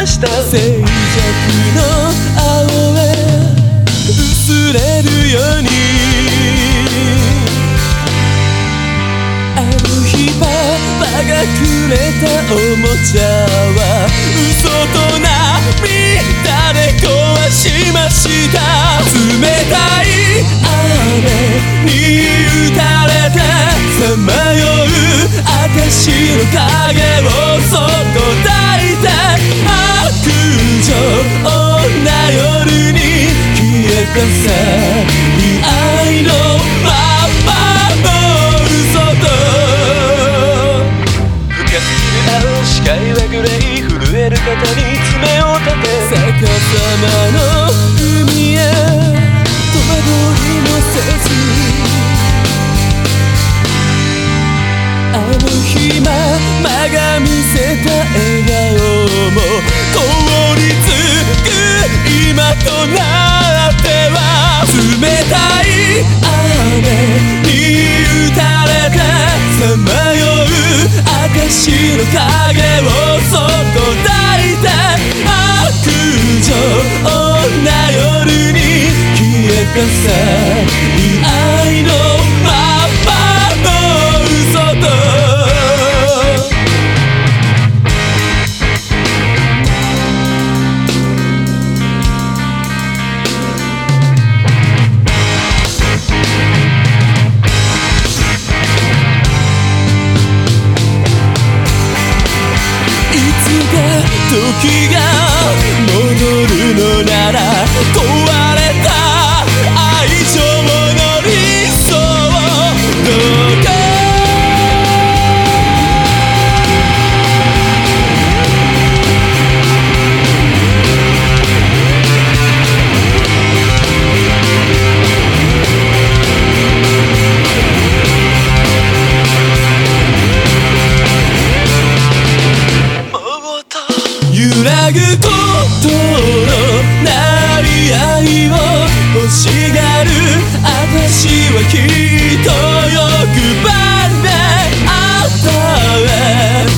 ました。静寂の青へ薄れるように。あの日パパがくれたおもちゃは嘘と涙愛のままの嘘と深す。ぎる青視界はグレー震える肩に爪を立て逆さまの海へ戸惑いもせず死の影をそこ抱いて悪女女夜に消えかせ時が戻るのなら壊れ愛を欲しがる私はきっと欲張って与え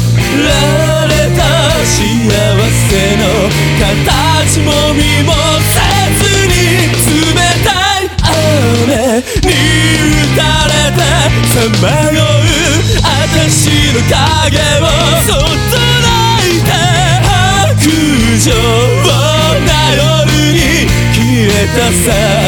られた幸せの形も見もせずに冷たい雨。に打たれてさまよう。私の影を myself